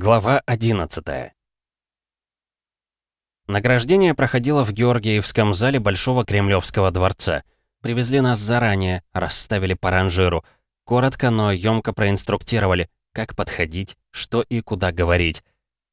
Глава 11 Награждение проходило в Георгиевском зале Большого Кремлевского дворца. Привезли нас заранее, расставили по ранжиру. Коротко, но ёмко проинструктировали, как подходить, что и куда говорить.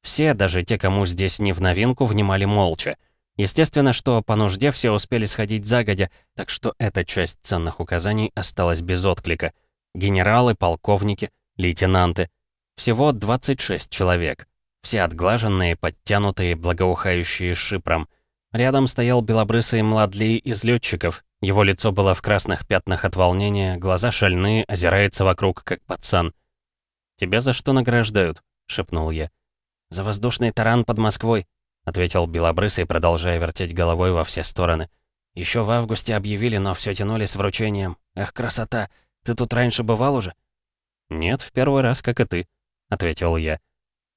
Все, даже те, кому здесь не в новинку, внимали молча. Естественно, что по нужде все успели сходить загодя, так что эта часть ценных указаний осталась без отклика. Генералы, полковники, лейтенанты. Всего 26 человек. Все отглаженные, подтянутые, благоухающие шипром. Рядом стоял белобрысый младлей из летчиков. Его лицо было в красных пятнах от волнения, глаза шальные, озирается вокруг, как пацан. «Тебя за что награждают?» — шепнул я. «За воздушный таран под Москвой», — ответил белобрысый, продолжая вертеть головой во все стороны. Еще в августе объявили, но все тянули с вручением. Эх, красота! Ты тут раньше бывал уже?» «Нет, в первый раз, как и ты», — ответил я.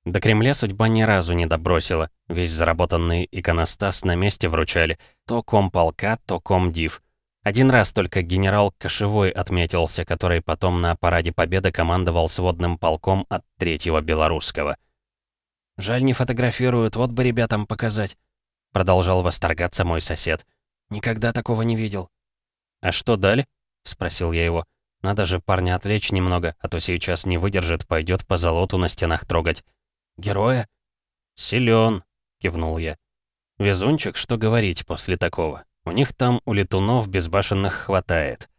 До Кремля судьба ни разу не добросила. Весь заработанный иконостас на месте вручали. То комполка, то комдив. Один раз только генерал Кошевой отметился, который потом на параде Победы командовал сводным полком от третьего белорусского. «Жаль, не фотографируют, вот бы ребятам показать», — продолжал восторгаться мой сосед. «Никогда такого не видел». «А что дали?» — спросил я его. «Надо же парня отвлечь немного, а то сейчас не выдержит, пойдет по золоту на стенах трогать». Героя?» «Силён», — кивнул я. «Везунчик, что говорить после такого? У них там у летунов безбашенных хватает».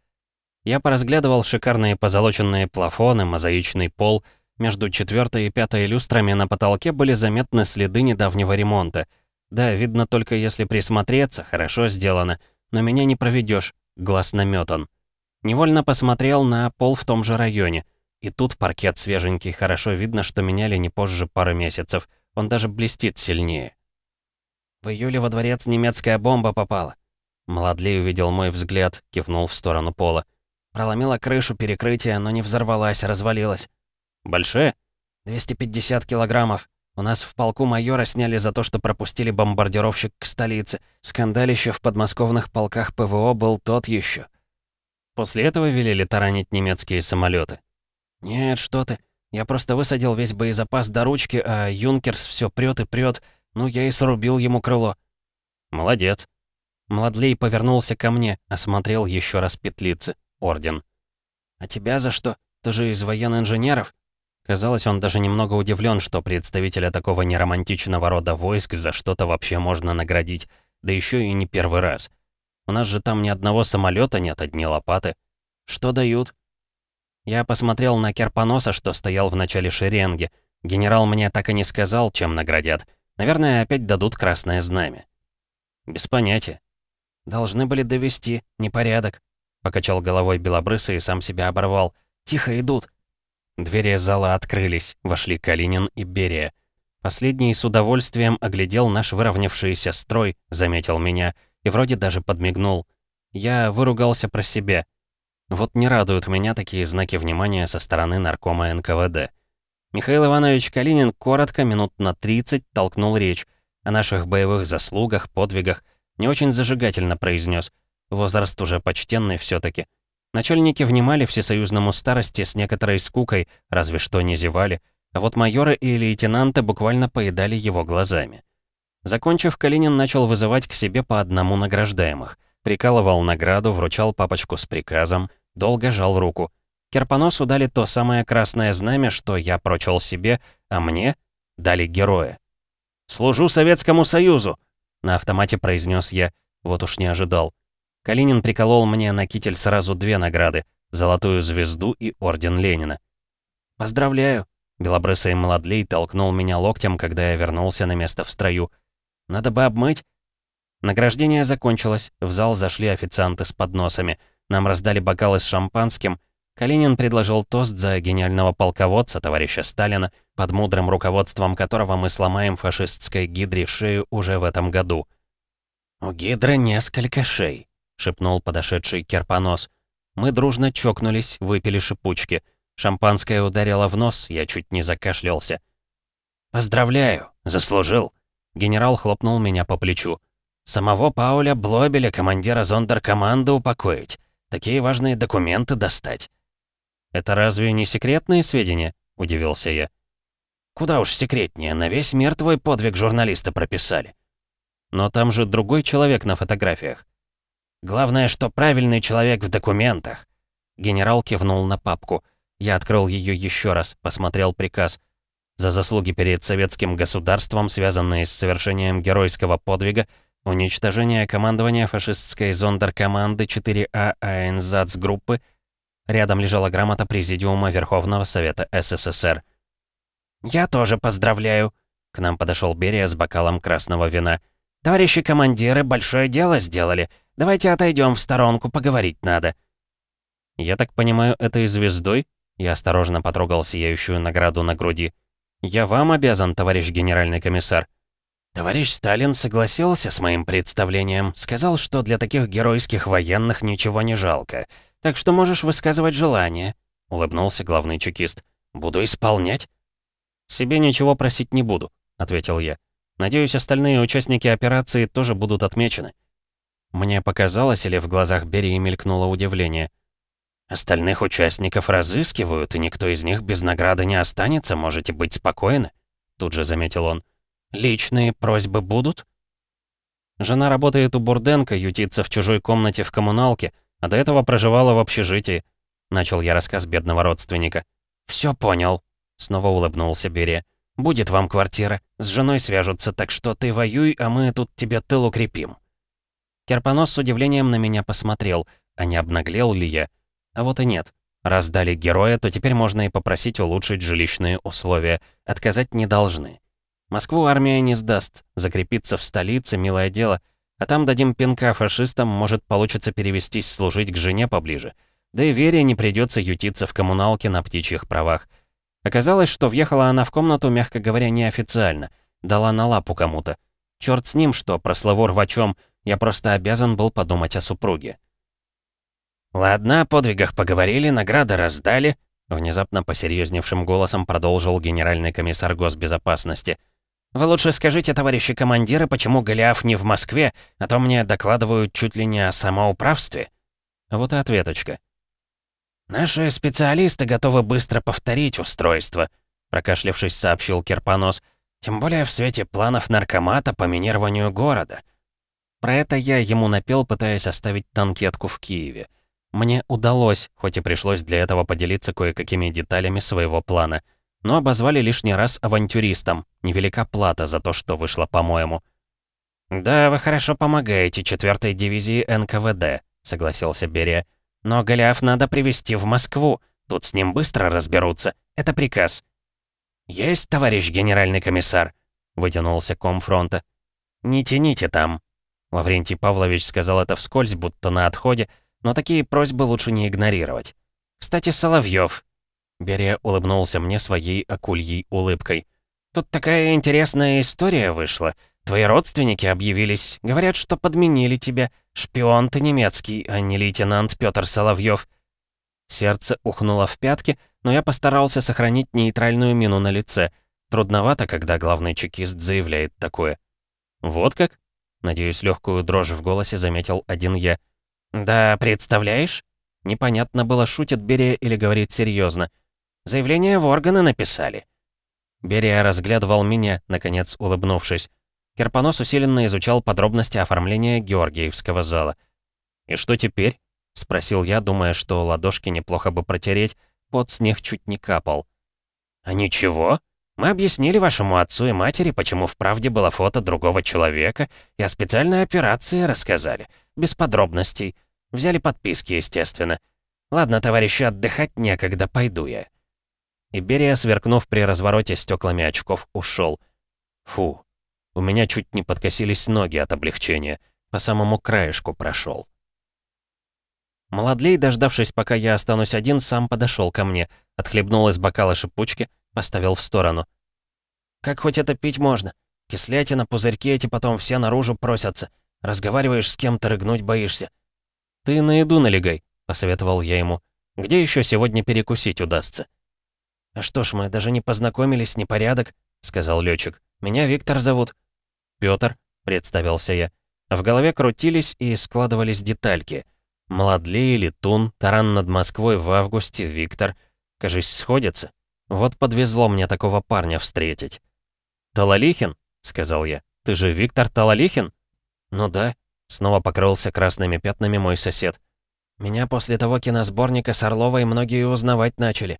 Я поразглядывал шикарные позолоченные плафоны, мозаичный пол. Между четвертой и пятой люстрами на потолке были заметны следы недавнего ремонта. Да, видно только если присмотреться, хорошо сделано. Но меня не проведешь, глаз наметан. Невольно посмотрел на пол в том же районе. И тут паркет свеженький, хорошо видно, что меняли не позже пары месяцев. Он даже блестит сильнее. В июле во дворец немецкая бомба попала. Младлей увидел мой взгляд, кивнул в сторону пола. Проломила крышу перекрытия, но не взорвалась, развалилась. Большая? 250 килограммов. У нас в полку майора сняли за то, что пропустили бомбардировщик к столице. Скандалище в подмосковных полках ПВО был тот еще. После этого велели таранить немецкие самолеты. «Нет, что ты. Я просто высадил весь боезапас до ручки, а Юнкерс все прет и прет. Ну, я и срубил ему крыло». «Молодец». Младлей повернулся ко мне, осмотрел еще раз петлицы. Орден. «А тебя за что? Ты же из военно-инженеров?» Казалось, он даже немного удивлен, что представителя такого неромантичного рода войск за что-то вообще можно наградить. Да еще и не первый раз. У нас же там ни одного самолета нет, одни лопаты. Что дают? Я посмотрел на Керпоноса, что стоял в начале шеренги. Генерал мне так и не сказал, чем наградят. Наверное, опять дадут красное знамя. Без понятия. Должны были довести, непорядок. Покачал головой белобрысый и сам себя оборвал. Тихо идут. Двери зала открылись, вошли Калинин и Берия. Последний с удовольствием оглядел наш выровнявшийся строй, заметил меня и вроде даже подмигнул. Я выругался про себя. Вот не радуют меня такие знаки внимания со стороны наркома НКВД. Михаил Иванович Калинин коротко, минут на 30, толкнул речь. О наших боевых заслугах, подвигах. Не очень зажигательно произнес. Возраст уже почтенный все таки Начальники внимали всесоюзному старости с некоторой скукой, разве что не зевали. А вот майоры и лейтенанты буквально поедали его глазами. Закончив, Калинин начал вызывать к себе по одному награждаемых. Прикалывал награду, вручал папочку с приказом — Долго жал руку. Керпоносу дали то самое красное знамя, что я прочел себе, а мне дали героя. «Служу Советскому Союзу!» На автомате произнес я, вот уж не ожидал. Калинин приколол мне на китель сразу две награды — Золотую звезду и Орден Ленина. «Поздравляю!» Белобрысый молодлей толкнул меня локтем, когда я вернулся на место в строю. «Надо бы обмыть!» Награждение закончилось, в зал зашли официанты с подносами — нам раздали бокалы с шампанским. Калинин предложил тост за гениального полководца, товарища Сталина, под мудрым руководством которого мы сломаем фашистской гидре шею уже в этом году. «У гидры несколько шей», — шепнул подошедший Керпонос. Мы дружно чокнулись, выпили шипучки. Шампанское ударило в нос, я чуть не закашлялся. «Поздравляю, заслужил!» Генерал хлопнул меня по плечу. «Самого Пауля Блобеля, командира зондеркоманды, упокоить. Такие важные документы достать». «Это разве не секретные сведения?» — удивился я. Куда уж секретнее, на весь мир твой подвиг журналиста прописали. Но там же другой человек на фотографиях. Главное, что правильный человек в документах. Генерал кивнул на папку. Я открыл ее еще раз, посмотрел приказ. За заслуги перед советским государством, связанные с совершением геройского подвига, уничтожение командования фашистской зондеркоманды 4А АНЗАЦ группы, рядом лежала грамота Президиума Верховного Совета СССР. «Я тоже поздравляю», — к нам подошел Берия с бокалом красного вина. «Товарищи командиры, большое дело сделали. Давайте отойдем в сторонку, поговорить надо». «Я так понимаю, этой звездой?» Я осторожно потрогал сияющую награду на груди. «Я вам обязан, товарищ генеральный комиссар». «Товарищ Сталин согласился с моим представлением. Сказал, что для таких геройских военных ничего не жалко. Так что можешь высказывать желание», — улыбнулся главный чекист. «Буду исполнять». «Себе ничего просить не буду», — ответил я. «Надеюсь, остальные участники операции тоже будут отмечены». Мне показалось, или в глазах Берии мелькнуло удивление. «Остальных участников разыскивают, и никто из них без награды не останется, можете быть спокойны», — тут же заметил он. «Личные просьбы будут?» Жена работает у Бурденко, ютится в чужой комнате в коммуналке, а до этого проживала в общежитии. Начал я рассказ бедного родственника. «Все понял», Снова улыбнулся Берия. «Будет вам квартира. С женой свяжутся, так что ты воюй, а мы тут тебе тыл укрепим». Керпонос с удивлением на меня посмотрел, а не обнаглел ли я. А вот и нет. Раз дали героя, то теперь можно и попросить улучшить жилищные условия. Отказать не должны. Москву армия не сдаст. Закрепиться в столице — милое дело. А там дадим пинка фашистам, может, получится перевестись служить к жене поближе. Да и Вере не придется ютиться в коммуналке на птичьих правах. Оказалось, что въехала она в комнату, мягко говоря, неофициально. Дала на лапу кому-то. Черт с ним, что про слово рвачом, я просто обязан был подумать о супруге. «Ладно, о подвигах поговорили, награды раздали», внезапно посерьезневшим голосом продолжил генеральный комиссар госбезопасности. «Вы лучше скажите, товарищи командиры, почему Голиаф не в Москве, а то мне докладывают чуть ли не о самоуправстве?» Вот и ответочка. «Наши специалисты готовы быстро повторить устройство», прокашлявшись, сообщил Керпонос. «Тем более в свете планов наркомата по минированию города». Про это я ему напел, пытаясь оставить танкетку в Киеве. Мне удалось, хоть и пришлось для этого поделиться кое-какими деталями своего плана. Но обозвали лишний раз авантюристом. Невелика плата за то, что вышло, по-моему. «Да, вы хорошо помогаете четвертой дивизии НКВД», — согласился Берия. Но Голиаф надо привести в Москву. Тут с ним быстро разберутся. Это приказ». «Есть, товарищ генеральный комиссар», — вытянулся комфронта. «Не тяните там». Лаврентий Павлович сказал это вскользь, будто на отходе, но такие просьбы лучше не игнорировать. «Кстати, Соловьев. Берия улыбнулся мне своей акульей улыбкой. «Тут такая интересная история вышла. Твои родственники объявились. Говорят, что подменили тебя. Шпион ты немецкий, а не лейтенант Пётр Соловьев. Сердце ухнуло в пятки, но я постарался сохранить нейтральную мину на лице. Трудновато, когда главный чекист заявляет такое. «Вот как?» Надеюсь, легкую дрожь в голосе заметил один я. «Да, представляешь?» Непонятно было, шутит Берия или говорит серьезно. «Заявление в органы написали». Берия разглядывал меня, наконец улыбнувшись. Керпонос усиленно изучал подробности оформления Георгиевского зала. «И что теперь?» — спросил я, думая, что ладошки неплохо бы протереть, под снег чуть не капал. «А ничего. Мы объяснили вашему отцу и матери, почему в правде было фото другого человека, и о специальной операции рассказали. Без подробностей. Взяли подписки, естественно. Ладно, товарищи, отдыхать некогда, пойду я». Иберия, сверкнув при развороте стеклами очков, ушел. Фу, у меня чуть не подкосились ноги от облегчения. По самому краешку прошел. Молодлей, дождавшись, пока я останусь один, сам подошел ко мне, отхлебнул из бокала шипучки, поставил в сторону. «Как хоть это пить можно? Кислятина, пузырьки эти потом все наружу просятся. Разговариваешь с кем-то, рыгнуть боишься». «Ты на еду налегай», — посоветовал я ему. «Где еще сегодня перекусить удастся?» «А что ж, мы даже не познакомились, непорядок», — сказал летчик. «Меня Виктор зовут». «Пётр», — представился я. В голове крутились и складывались детальки. Младлей, Летун, таран над Москвой в августе, Виктор. Кажись, сходятся. Вот подвезло мне такого парня встретить. «Талалихин?» — сказал я. «Ты же Виктор Талалихин?» «Ну да», — снова покрылся красными пятнами мой сосед. «Меня после того киносборника с Орловой многие узнавать начали».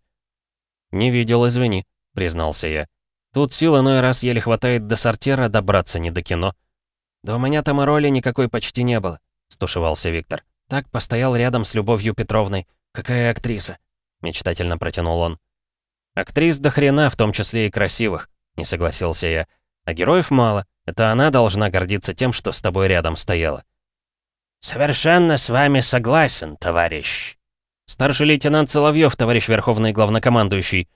«Не видел, извини», — признался я. «Тут сил иной раз еле хватает до сортира добраться не до кино». «Да у меня там и роли никакой почти не было», — стушевался Виктор. «Так постоял рядом с Любовью Петровной. Какая актриса?» — мечтательно протянул он. «Актрис до хрена, в том числе и красивых», — не согласился я. «А героев мало. Это она должна гордиться тем, что с тобой рядом стояла». «Совершенно с вами согласен, товарищ». «Старший лейтенант Соловьев, товарищ Верховный Главнокомандующий».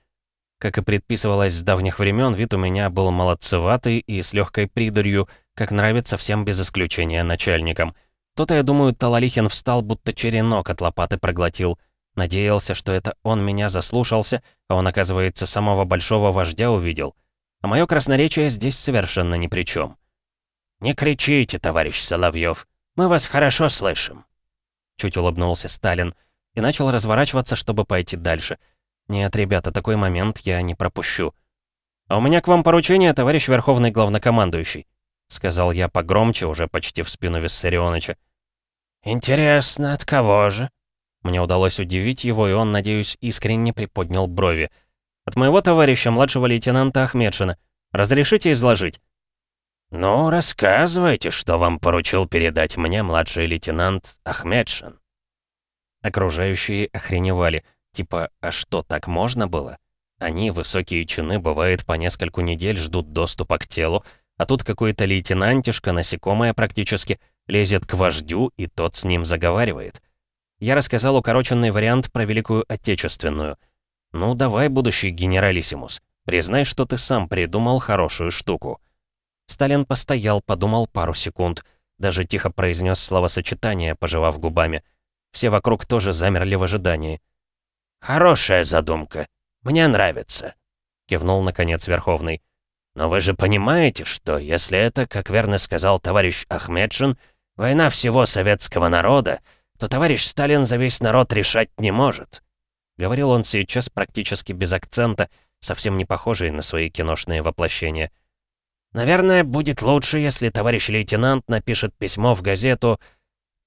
Как и предписывалось с давних времен, вид у меня был молодцеватый и с легкой придурью, как нравится всем без исключения начальникам. То-то, я думаю, Талалихин встал, будто черенок от лопаты проглотил. Надеялся, что это он меня заслушался, а он, оказывается, самого большого вождя увидел. А мое красноречие здесь совершенно ни при чем. «Не кричите, товарищ Соловьев, мы вас хорошо слышим», — чуть улыбнулся Сталин и начал разворачиваться, чтобы пойти дальше. «Нет, ребята, такой момент я не пропущу». «А у меня к вам поручение, товарищ Верховный Главнокомандующий», — сказал я погромче, уже почти в спину Виссарионовича. «Интересно, от кого же?» Мне удалось удивить его, и он, надеюсь, искренне приподнял брови. «От моего товарища, младшего лейтенанта Ахмедшина. Разрешите изложить?» «Ну, рассказывайте, что вам поручил передать мне младший лейтенант Ахмедшин». Окружающие охреневали. Типа, а что, так можно было? Они, высокие чины, бывает, по нескольку недель ждут доступа к телу, а тут какой-то лейтенантишка, насекомое практически, лезет к вождю, и тот с ним заговаривает. Я рассказал укороченный вариант про Великую Отечественную. Ну, давай, будущий генералиссимус, признай, что ты сам придумал хорошую штуку. Сталин постоял, подумал пару секунд, даже тихо произнес словосочетание, пожевав губами. Все вокруг тоже замерли в ожидании. «Хорошая задумка. Мне нравится», — кивнул, наконец, Верховный. «Но вы же понимаете, что если это, как верно сказал товарищ Ахмедшин, война всего советского народа, то товарищ Сталин за весь народ решать не может. Говорил он сейчас практически без акцента, совсем не похожий на свои киношные воплощения. Наверное, будет лучше, если товарищ лейтенант напишет письмо в газету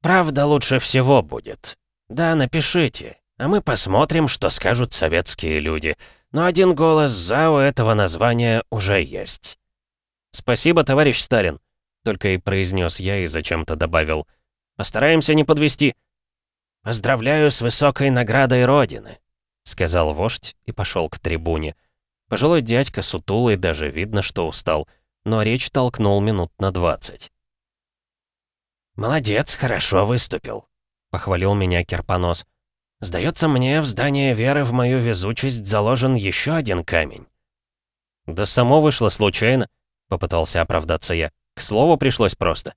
«Правда лучше всего будет». Да, напишите, а мы посмотрим, что скажут советские люди. Но один голос за у этого названия уже есть. «Спасибо, товарищ Сталин», — только и произнес я и зачем-то добавил — Постараемся не подвести. «Поздравляю с высокой наградой Родины», — сказал вождь и пошел к трибуне. Пожилой дядька сутулый, даже видно, что устал, но речь толкнул минут на двадцать. «Молодец, хорошо выступил», — похвалил меня Керпонос. «Сдается мне, в здание веры в мою везучесть заложен еще один камень». «Да само вышло случайно», — попытался оправдаться я. «К слову пришлось просто».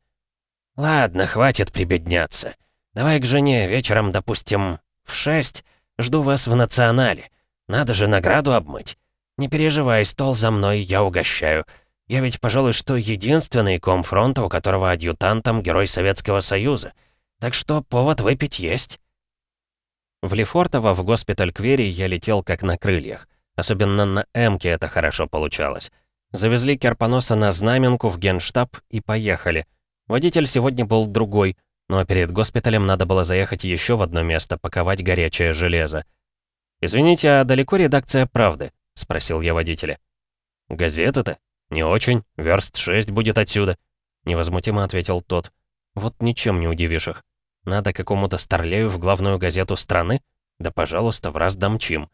«Ладно, хватит прибедняться. Давай к жене вечером, допустим, в шесть. Жду вас в национале. Надо же награду обмыть. Не переживай, стол за мной, я угощаю. Я ведь, пожалуй, что единственный комфронта, у которого адъютантом Герой Советского Союза. Так что повод выпить есть». В Лефортово, в госпиталь Квери, я летел как на крыльях. Особенно на Эмке это хорошо получалось. Завезли Керпоноса на знаменку в генштаб и поехали. Водитель сегодня был другой, но перед госпиталем надо было заехать еще в одно место, паковать горячее железо. «Извините, а далеко редакция «Правды»?» — спросил я водителя. «Газета-то? Не очень. Верст 6 будет отсюда», — невозмутимо ответил тот. «Вот ничем не удивишь их. Надо какому-то старлею в главную газету страны? Да, пожалуйста, в раз домчим».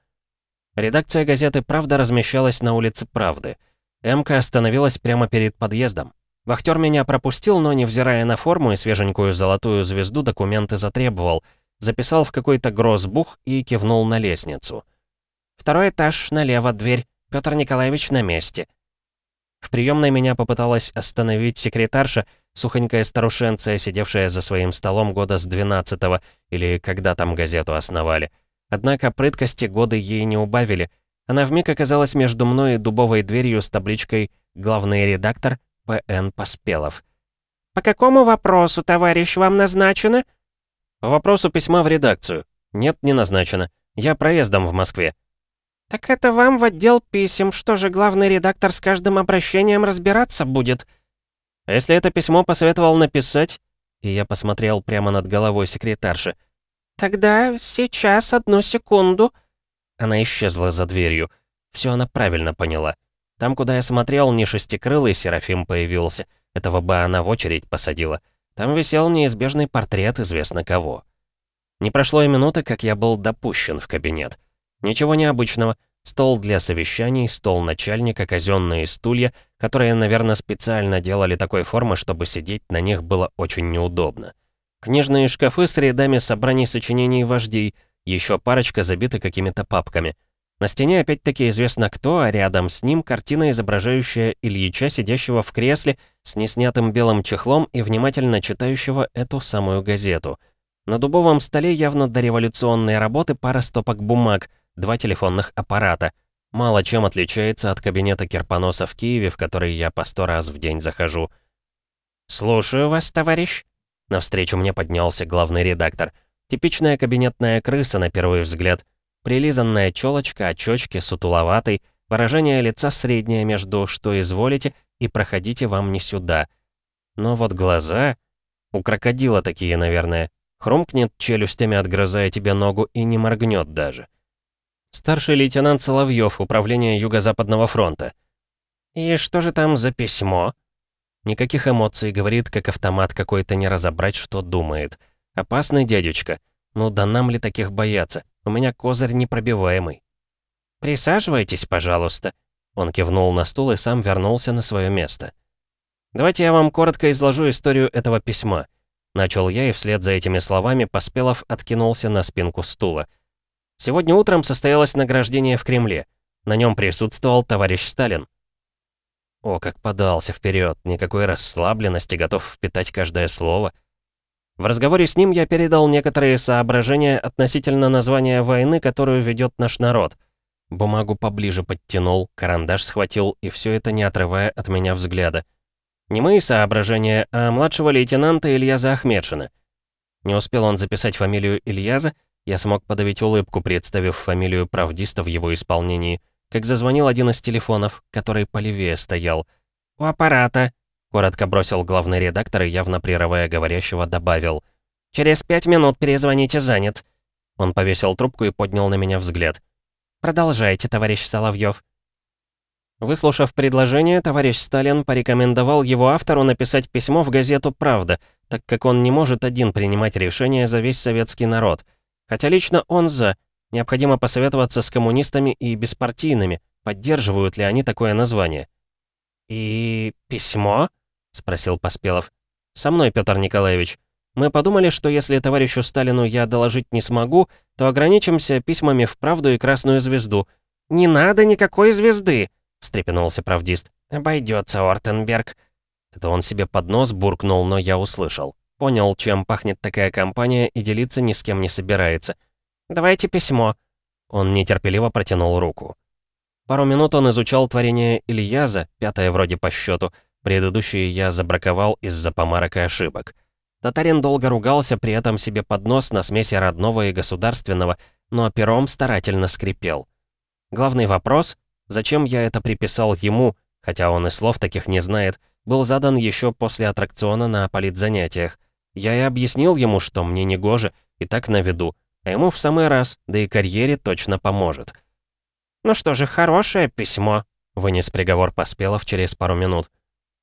Редакция газеты «Правда» размещалась на улице Правды. Эмка остановилась прямо перед подъездом. Вахтер меня пропустил, но, невзирая на форму и свеженькую золотую звезду, документы затребовал. Записал в какой-то грозбух и кивнул на лестницу. «Второй этаж, налево, дверь. Петр Николаевич на месте». В приемной меня попыталась остановить секретарша, сухонькая старушенция, сидевшая за своим столом года с 12-го, или когда там газету основали. Однако прыткости годы ей не убавили. Она вмиг оказалась между мной и дубовой дверью с табличкой «Главный редактор», П.Н. Поспелов. «По какому вопросу, товарищ, вам назначено?» «По вопросу письма в редакцию. Нет, не назначено. Я проездом в Москве». «Так это вам в отдел писем. Что же, главный редактор с каждым обращением разбираться будет?» «А если это письмо посоветовал написать?» И я посмотрел прямо над головой секретарши. «Тогда сейчас, одну секунду». Она исчезла за дверью. Все она правильно поняла. Там, куда я смотрел, не шестикрылый Серафим появился. Этого бы она в очередь посадила. Там висел неизбежный портрет известно кого. Не прошло и минуты, как я был допущен в кабинет. Ничего необычного. Стол для совещаний, стол начальника, казенные стулья, которые, наверное, специально делали такой формы, чтобы сидеть на них было очень неудобно. Книжные шкафы с рядами собраний сочинений вождей, еще парочка забиты какими-то папками. На стене опять-таки известно кто, а рядом с ним картина, изображающая Ильича, сидящего в кресле с неснятым белым чехлом и внимательно читающего эту самую газету. На дубовом столе явно дореволюционные работы пара стопок бумаг, два телефонных аппарата. Мало чем отличается от кабинета Кирпоноса в Киеве, в который я по сто раз в день захожу. «Слушаю вас, товарищ». Навстречу мне поднялся главный редактор. Типичная кабинетная крыса на первый взгляд. Прилизанная челочка, очочки, сутуловатый, выражение лица среднее между «что изволите» и «проходите вам не сюда». Но вот глаза... У крокодила такие, наверное. Хрумкнет челюстями, отгрызая тебе ногу, и не моргнет даже. Старший лейтенант Соловьев, Управление Юго-Западного фронта. «И что же там за письмо?» Никаких эмоций, говорит, как автомат какой-то не разобрать, что думает. Опасный дядечка. Ну да нам ли таких бояться? У меня козырь непробиваемый. «Присаживайтесь, пожалуйста». Он кивнул на стул и сам вернулся на свое место. «Давайте я вам коротко изложу историю этого письма». Начал я, и вслед за этими словами Поспелов откинулся на спинку стула. Сегодня утром состоялось награждение в Кремле. На нем присутствовал товарищ Сталин. О, как подался вперед, никакой расслабленности, готов впитать каждое слово. В разговоре с ним я передал некоторые соображения относительно названия войны, которую ведет наш народ. Бумагу поближе подтянул, карандаш схватил, и все это не отрывая от меня взгляда. Не мои соображения, а младшего лейтенанта Ильяза Ахмедшина. Не успел он записать фамилию Ильяза, я смог подавить улыбку, представив фамилию правдиста в его исполнении, как зазвонил один из телефонов, который полевее стоял. «У аппарата», — коротко бросил главный редактор и, явно прерывая говорящего, добавил. «Через пять минут перезвоните, занят». Он повесил трубку и поднял на меня взгляд. «Продолжайте, товарищ Соловьев. Выслушав предложение, товарищ Сталин порекомендовал его автору написать письмо в газету «Правда», так как он не может один принимать решения за весь советский народ — Хотя лично он за. Необходимо посоветоваться с коммунистами и беспартийными, поддерживают ли они такое название. «И письмо?» — спросил Поспелов. «Со мной, Петр Николаевич. Мы подумали, что если товарищу Сталину я доложить не смогу, то ограничимся письмами в «Правду» и «Красную звезду». «Не надо никакой звезды!» — встрепенулся правдист. «Обойдется, Ортенберг». Это он себе под нос буркнул, но я услышал. Понял, чем пахнет такая компания и делиться ни с кем не собирается. «Давайте письмо». Он нетерпеливо протянул руку. Пару минут он изучал творение Ильяза, пятое вроде по счету. Предыдущие я забраковал из-за помарок и ошибок. Татарин долго ругался, при этом себе под нос на смеси родного и государственного, но пером старательно скрипел. Главный вопрос, зачем я это приписал ему, хотя он и слов таких не знает, был задан еще после аттракциона на политзанятиях. Я и объяснил ему, что мне не гоже, и так на виду, а ему в самый раз, да и карьере точно поможет. «Ну что же, хорошее письмо», — вынес приговор Поспелов через пару минут.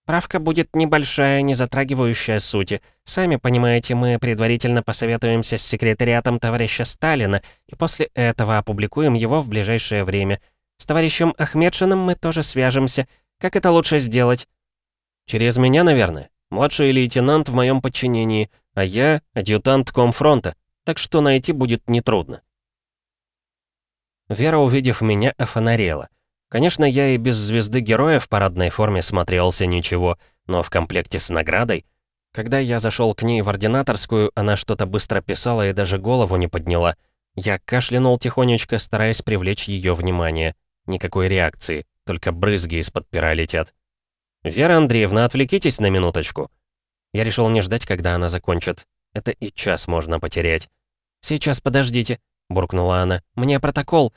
«Правка будет небольшая, не затрагивающая сути. Сами понимаете, мы предварительно посоветуемся с секретариатом товарища Сталина, и после этого опубликуем его в ближайшее время. С товарищем Ахмедшиным мы тоже свяжемся. Как это лучше сделать?» «Через меня, наверное?» Младший лейтенант в моем подчинении, а я — адъютант комфронта, так что найти будет нетрудно. Вера, увидев меня, офонарела. Конечно, я и без звезды героя в парадной форме смотрелся ничего, но в комплекте с наградой. Когда я зашел к ней в ординаторскую, она что-то быстро писала и даже голову не подняла. Я кашлянул тихонечко, стараясь привлечь ее внимание. Никакой реакции, только брызги из-под пера летят. «Вера Андреевна, отвлекитесь на минуточку». Я решил не ждать, когда она закончит. Это и час можно потерять. «Сейчас, подождите», — буркнула она. «Мне протокол».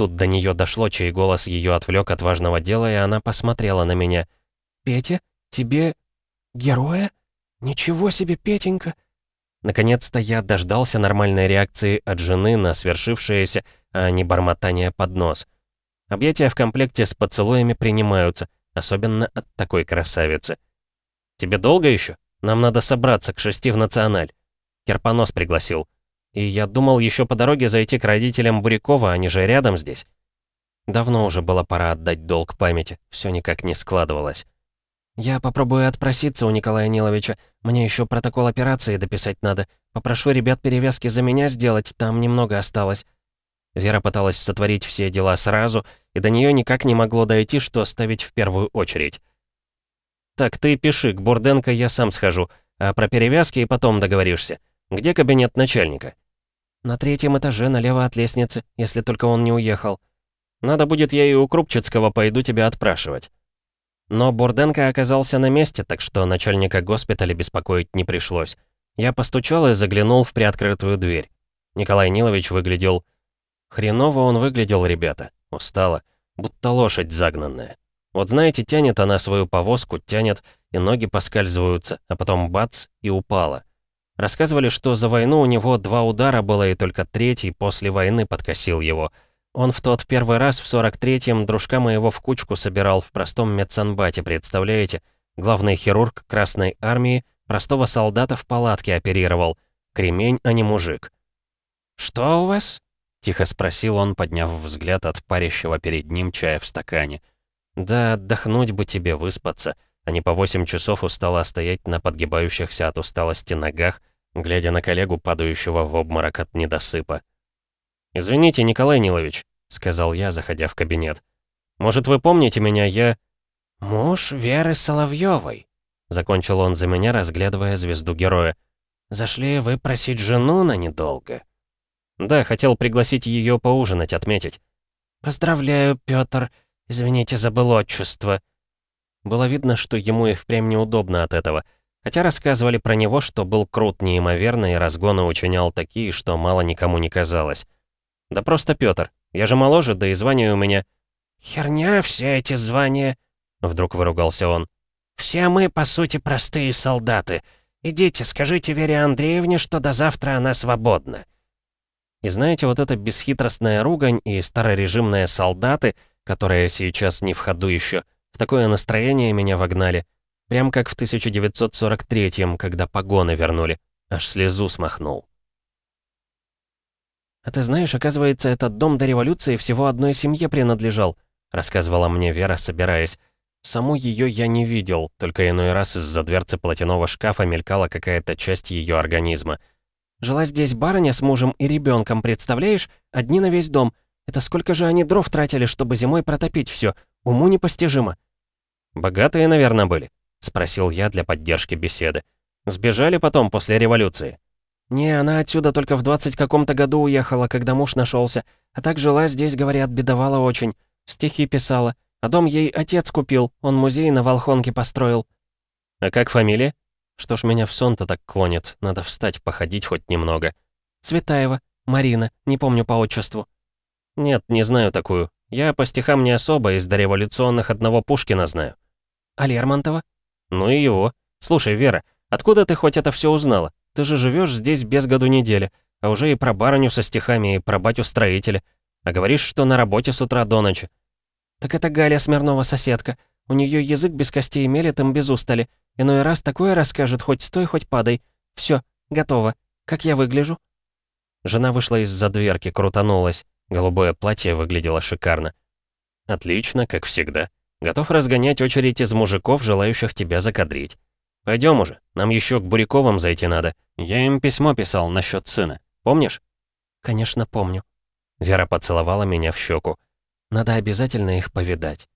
Тут до нее дошло, чей голос ее отвлек от важного дела, и она посмотрела на меня. «Петя, тебе... героя? Ничего себе, Петенька!» Наконец-то я дождался нормальной реакции от жены на свершившееся, а не бормотание под нос. Объятия в комплекте с поцелуями принимаются, особенно от такой красавицы. «Тебе долго еще? Нам надо собраться к шести в Националь». Керпонос пригласил. И я думал еще по дороге зайти к родителям Бурякова, они же рядом здесь. Давно уже было пора отдать долг памяти, все никак не складывалось. «Я попробую отпроситься у Николая Ниловича. Мне еще протокол операции дописать надо. Попрошу ребят перевязки за меня сделать, там немного осталось». Вера пыталась сотворить все дела сразу, и до нее никак не могло дойти, что ставить в первую очередь. «Так, ты пиши, к Бурденко я сам схожу, а про перевязки и потом договоришься. Где кабинет начальника?» «На третьем этаже, налево от лестницы, если только он не уехал». «Надо будет, я и у Крупчицкого пойду тебя отпрашивать». Но Бурденко оказался на месте, так что начальника госпиталя беспокоить не пришлось. Я постучал и заглянул в приоткрытую дверь. Николай Нилович выглядел... Хреново он выглядел, ребята. Устало. Будто лошадь загнанная. Вот знаете, тянет она свою повозку, тянет, и ноги поскальзываются, а потом бац, и упала. Рассказывали, что за войну у него два удара было, и только третий после войны подкосил его — он в тот первый раз в 43-м дружка моего в кучку собирал в простом медсанбате, представляете? Главный хирург Красной Армии простого солдата в палатке оперировал. Кремень, а не мужик. «Что у вас?» — тихо спросил он, подняв взгляд от парящего перед ним чая в стакане. «Да отдохнуть бы тебе, выспаться, а не по восемь часов устало стоять на подгибающихся от усталости ногах, глядя на коллегу, падающего в обморок от недосыпа. «Извините, Николай Нилович», — сказал я, заходя в кабинет. «Может, вы помните меня, я...» «Муж Веры Соловьевой», — закончил он за меня, разглядывая звезду героя. «Зашли вы просить жену на недолго?» «Да, хотел пригласить ее поужинать, отметить». «Поздравляю, Пётр. Извините, забыл отчество». Было видно, что ему и впрямь неудобно от этого. Хотя рассказывали про него, что был крут неимоверно и разгоны учинял такие, что мало никому не казалось. «Да просто Пётр. Я же моложе, да и звание у меня...» «Херня все эти звания», — вдруг выругался он. «Все мы, по сути, простые солдаты. Идите, скажите Вере Андреевне, что до завтра она свободна». И знаете, вот эта бесхитростная ругань и старорежимные солдаты, которые сейчас не в ходу еще, в такое настроение меня вогнали. Прям как в 1943-м, когда погоны вернули. Аж слезу смахнул. «А ты знаешь, оказывается, этот дом до революции всего одной семье принадлежал», рассказывала мне Вера, собираясь. Саму ее я не видел, только иной раз из-за дверцы платяного шкафа мелькала какая-то часть ее организма. «Жила здесь барыня с мужем и ребенком, представляешь? Одни на весь дом. Это сколько же они дров тратили, чтобы зимой протопить все? Уму непостижимо». «Богатые, наверное, были?» — спросил я для поддержки беседы. «Сбежали потом, после революции?» «Не, она отсюда только в двадцать каком-то году уехала, когда муж нашелся. А так жила здесь, говорят, бедовала очень. Стихи писала. А дом ей отец купил, он музей на Волхонке построил». «А как фамилия?» «Что ж меня в сон-то так клонит? Надо встать, походить хоть немного». «Цветаева. Марина. Не помню по отчеству». «Нет, не знаю такую. Я по стихам не особо, из дореволюционных одного Пушкина знаю». «А Лермонтова?» «Ну и его. Слушай, Вера, откуда ты хоть это все узнала?» Ты же живешь здесь без году недели, а уже и про барыню со стихами, и про батю-строителя. А говоришь, что на работе с утра до ночи. Так это Галя Смирнова соседка. У нее язык без костей мелет им без устали. Иной раз такое расскажет, хоть стой, хоть падай. Все, готово. Как я выгляжу?» Жена вышла из-за дверки, крутанулась. Голубое платье выглядело шикарно. «Отлично, как всегда. Готов разгонять очередь из мужиков, желающих тебя закадрить. Пойдем уже, нам еще к Буряковым зайти надо. Я им письмо писал насчет сына. Помнишь?» «Конечно, помню». Вера поцеловала меня в щеку. «Надо обязательно их повидать».